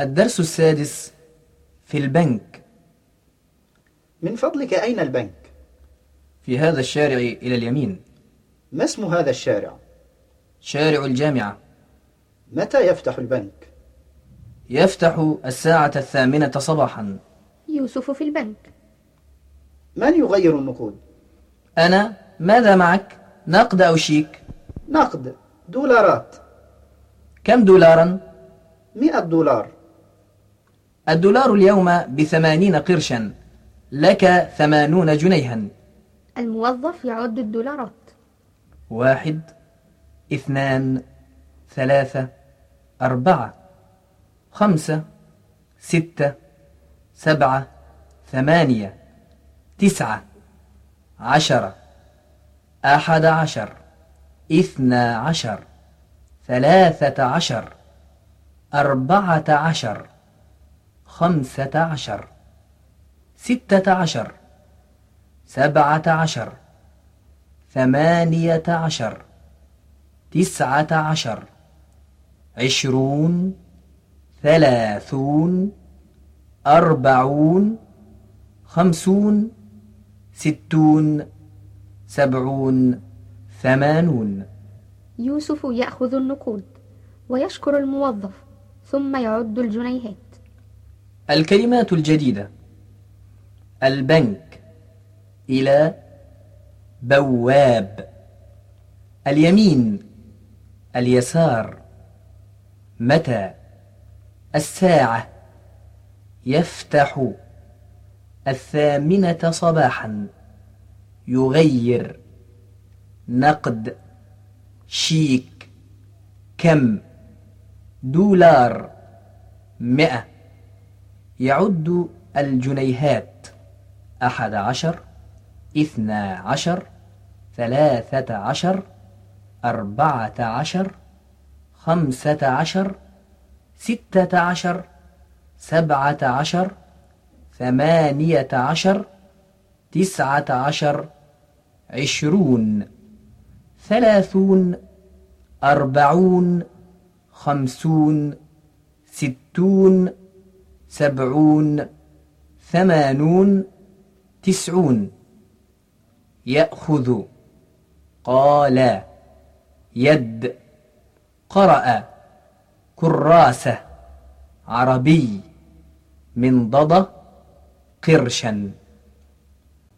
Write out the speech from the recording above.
الدرس السادس في البنك من فضلك أين البنك؟ في هذا الشارع إلى اليمين ما اسم هذا الشارع؟ شارع الجامعة متى يفتح البنك؟ يفتح الساعة الثامنة صباحا يوسف في البنك من يغير النقود؟ أنا ماذا معك؟ نقد أو شيك؟ نقد دولارات كم دولارا؟ مئة دولار الدولار اليوم بثمانين قرشا لك ثمانون جنيها. الموظف يعد الدولارات. واحد اثنان ثلاثة أربعة خمسة ستة سبعة ثمانية تسعة عشرة أحد عشر اثنا عشر ثلاثة عشر أربعة عشر. خمسة عشر ستة عشر سبعة عشر ثمانية عشر تسعة عشر عشرون ثلاثون أربعون خمسون ستون سبعون ثمانون. يوسف يأخذ النقود ويشكر الموظف ثم يعد الجنيهات. الكلمات الجديدة. البنك إلى بواب. اليمين اليسار. متى؟ الساعة. يفتح الثامنة صباحا. يغير. نقد. شيك. كم؟ دولار. مئة. يعد الجنيهات أحد عشر اثنا عشر ثلاثة عشر أربعة عشر خمسة عشر ستة عشر سبعة عشر ثمانية عشر تسعة عشر عشرون ثلاثون أربعون خمسون ستون سبعون ثمانون تسعون. يأخذ. قال. يد. قرأ. كراسة. عربي. منضدة قرشا.